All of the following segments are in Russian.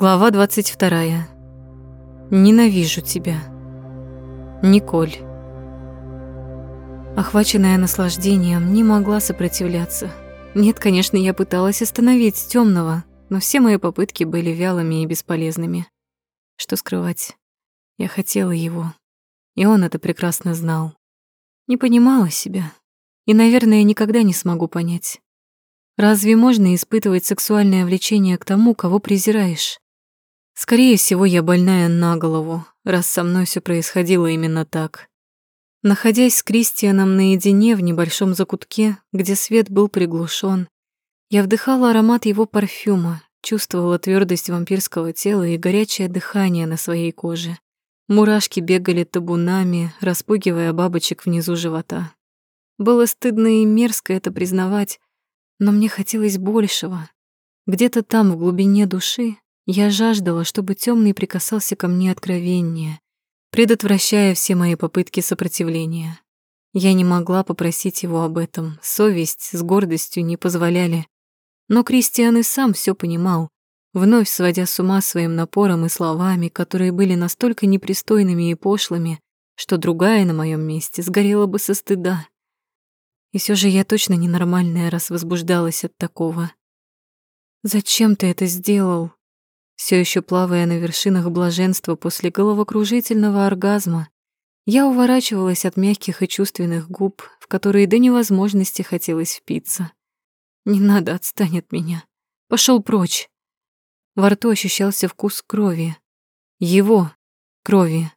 Глава 22. Ненавижу тебя. Николь. Охваченная наслаждением, не могла сопротивляться. Нет, конечно, я пыталась остановить темного, но все мои попытки были вялыми и бесполезными. Что скрывать? Я хотела его, и он это прекрасно знал. Не понимала себя, и, наверное, никогда не смогу понять. Разве можно испытывать сексуальное влечение к тому, кого презираешь? Скорее всего, я больная на голову, раз со мной все происходило именно так. Находясь с Кристианом наедине в небольшом закутке, где свет был приглушен, я вдыхала аромат его парфюма, чувствовала твердость вампирского тела и горячее дыхание на своей коже. Мурашки бегали табунами, распугивая бабочек внизу живота. Было стыдно и мерзко это признавать, но мне хотелось большего. Где-то там, в глубине души, я жаждала, чтобы темный прикасался ко мне откровеннее, предотвращая все мои попытки сопротивления. Я не могла попросить его об этом, совесть с гордостью не позволяли. Но Кристиан и сам все понимал, вновь сводя с ума своим напором и словами, которые были настолько непристойными и пошлыми, что другая на моем месте сгорела бы со стыда. И все же я точно ненормальная, раз возбуждалась от такого. «Зачем ты это сделал?» Все еще плавая на вершинах блаженства после головокружительного оргазма, я уворачивалась от мягких и чувственных губ, в которые до невозможности хотелось впиться. «Не надо, отстань от меня. Пошел прочь». Во рту ощущался вкус крови. Его крови.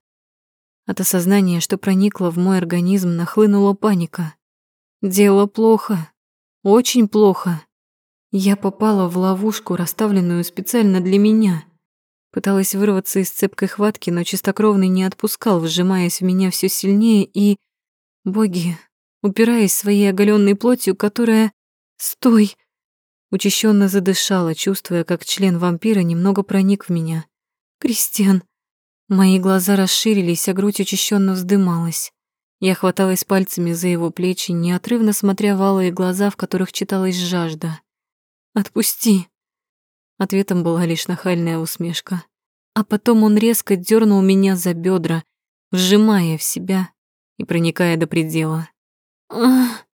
От осознания, что проникло в мой организм, нахлынула паника. Дело плохо. Очень плохо. Я попала в ловушку, расставленную специально для меня. Пыталась вырваться из цепкой хватки, но чистокровный не отпускал, вжимаясь в меня все сильнее и... Боги, упираясь своей оголенной плотью, которая... Стой! Учащенно задышала, чувствуя, как член вампира немного проник в меня. Кристиан. Мои глаза расширились, а грудь учащенно вздымалась. Я хваталась пальцами за его плечи, неотрывно смотря в алые глаза, в которых читалась жажда. Отпусти. Ответом была лишь нахальная усмешка. А потом он резко дернул меня за бедра, вжимая в себя и проникая до предела. Ах!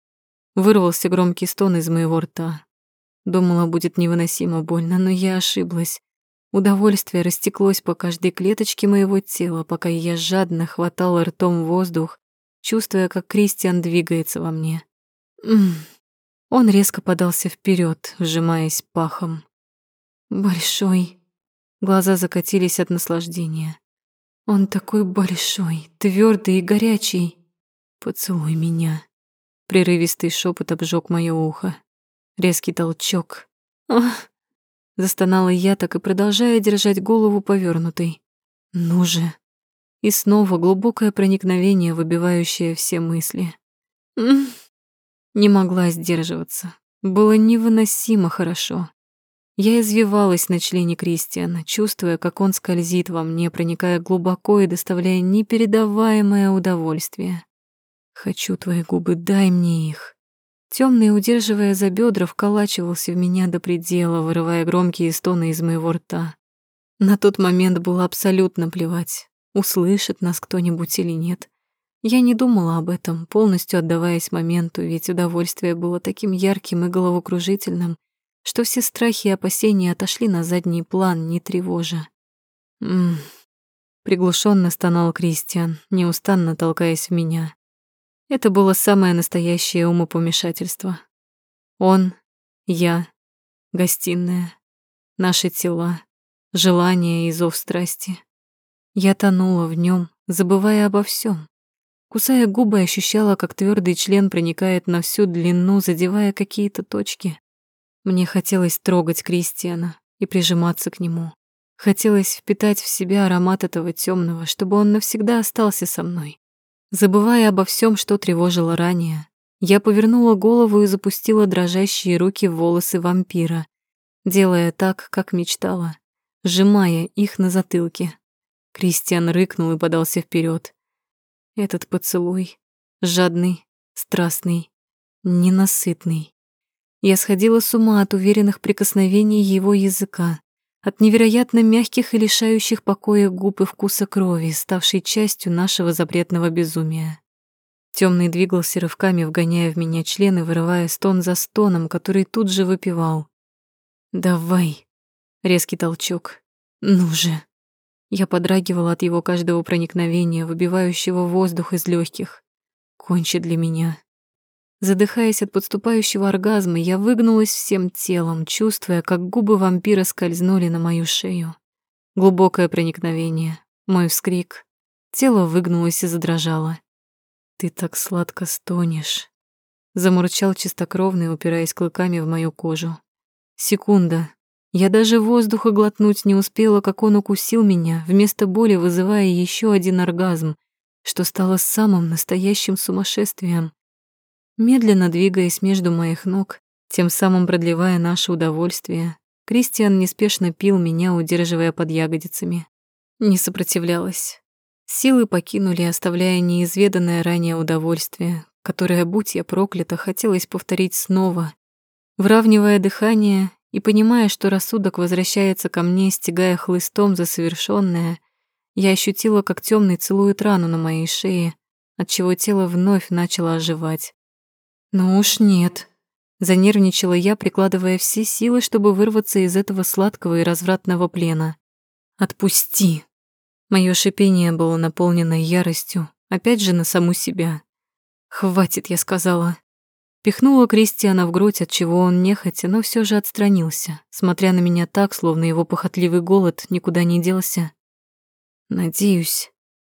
Вырвался громкий стон из моего рта. Думала, будет невыносимо больно, но я ошиблась. Удовольствие растеклось по каждой клеточке моего тела, пока я жадно хватала ртом воздух, чувствуя, как Кристиан двигается во мне. М он резко подался вперед, сжимаясь пахом. Большой. Глаза закатились от наслаждения. Он такой большой, твердый и горячий. Поцелуй меня. Прерывистый шепот обжег мое ухо. Резкий толчок. Ах! Застонала я, так и продолжая держать голову повернутой. Ну же. И снова глубокое проникновение, выбивающее все мысли. Не могла сдерживаться. Было невыносимо хорошо. Я извивалась на члене Кристиана, чувствуя, как он скользит во мне, проникая глубоко и доставляя непередаваемое удовольствие. «Хочу твои губы, дай мне их». Темный, удерживая за бедра, вколачивался в меня до предела, вырывая громкие стоны из моего рта. На тот момент было абсолютно плевать, услышит нас кто-нибудь или нет. Я не думала об этом, полностью отдаваясь моменту, ведь удовольствие было таким ярким и головокружительным, что все страхи и опасения отошли на задний план, не тревожа. «Ммм...» Приглушенно стонал Кристиан, неустанно толкаясь в меня. Это было самое настоящее умопомешательство. Он, я, гостиная, наши тела, желания и зов страсти. Я тонула в нем, забывая обо всем. Кусая губы, ощущала, как твердый член проникает на всю длину, задевая какие-то точки. Мне хотелось трогать Кристиана и прижиматься к нему. Хотелось впитать в себя аромат этого темного, чтобы он навсегда остался со мной. Забывая обо всем, что тревожило ранее, я повернула голову и запустила дрожащие руки в волосы вампира, делая так, как мечтала, сжимая их на затылке. Кристиан рыкнул и подался вперед. Этот поцелуй жадный, страстный, ненасытный. Я сходила с ума от уверенных прикосновений его языка, от невероятно мягких и лишающих покоя губ и вкуса крови, ставшей частью нашего запретного безумия. Темный двигался рывками, вгоняя в меня члены, вырывая стон за стоном, который тут же выпивал. «Давай!» — резкий толчок. «Ну же!» Я подрагивала от его каждого проникновения, выбивающего воздух из легких. «Кончи для меня!» Задыхаясь от подступающего оргазма, я выгнулась всем телом, чувствуя, как губы вампира скользнули на мою шею. Глубокое проникновение, мой вскрик. Тело выгнулось и задрожало. «Ты так сладко стонешь», — замурчал чистокровный, упираясь клыками в мою кожу. Секунда. Я даже воздуха глотнуть не успела, как он укусил меня, вместо боли вызывая еще один оргазм, что стало самым настоящим сумасшествием медленно двигаясь между моих ног, тем самым продлевая наше удовольствие. Кристиан неспешно пил меня, удерживая под ягодицами. Не сопротивлялась. Силы покинули, оставляя неизведанное ранее удовольствие, которое, будь я проклята, хотелось повторить снова. Вравнивая дыхание и понимая, что рассудок возвращается ко мне, стягая хлыстом за совершенное, я ощутила, как темный целует рану на моей шее, отчего тело вновь начало оживать. «Ну уж нет», — занервничала я, прикладывая все силы, чтобы вырваться из этого сладкого и развратного плена. «Отпусти!» Моё шипение было наполнено яростью, опять же на саму себя. «Хватит», — я сказала. Пихнула Кристиана в грудь, от чего он нехотя, но все же отстранился, смотря на меня так, словно его похотливый голод никуда не делся. «Надеюсь»,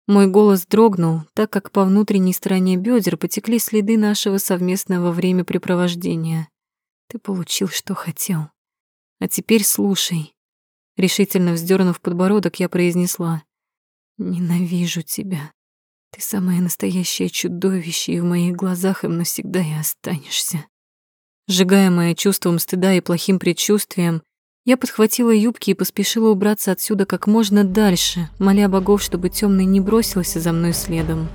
мой голос дрогнул, так как по внутренней стороне бедер потекли следы нашего совместного времяпрепровождения. Ты получил, что хотел. А теперь слушай. Решительно вздернув подбородок, я произнесла. Ненавижу тебя. Ты самое настоящее чудовище, и в моих глазах им навсегда и останешься. Сжигаемая чувством стыда и плохим предчувствием, я подхватила юбки и поспешила убраться отсюда как можно дальше, моля богов, чтобы темный не бросился за мной следом.